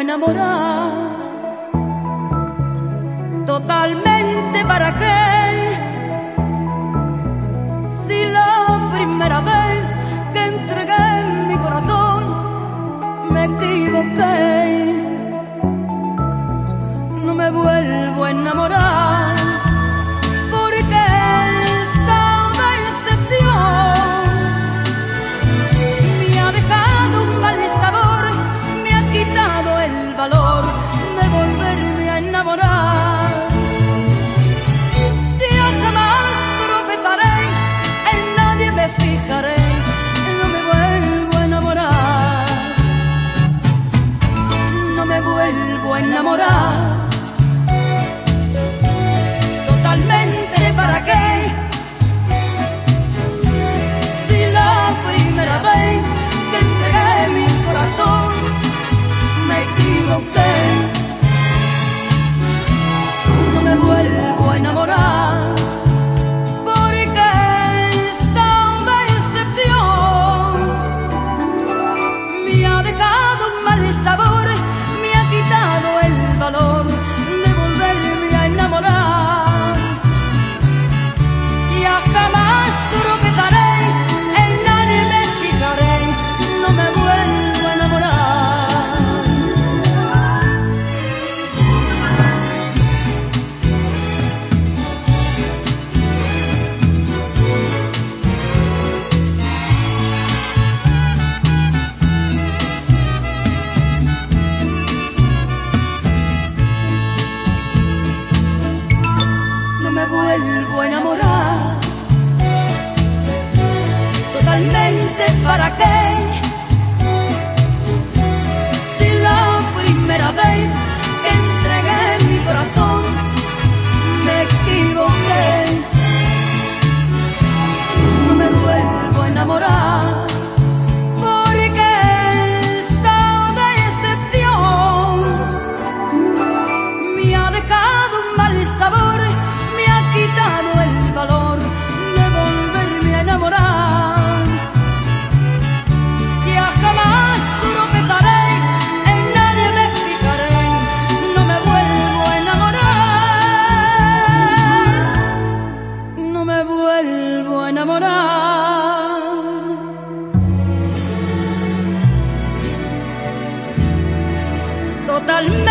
enamorar. Totalmente para qué? Si la primera vez que entregué mi corazón me equivoqué, no me vuelvo a enamorar. vuelvo enamorar. Totalmente para qué llorar. Totalmente.